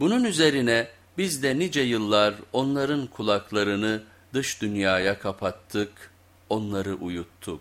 Bunun üzerine biz de nice yıllar onların kulaklarını dış dünyaya kapattık, onları uyuttuk.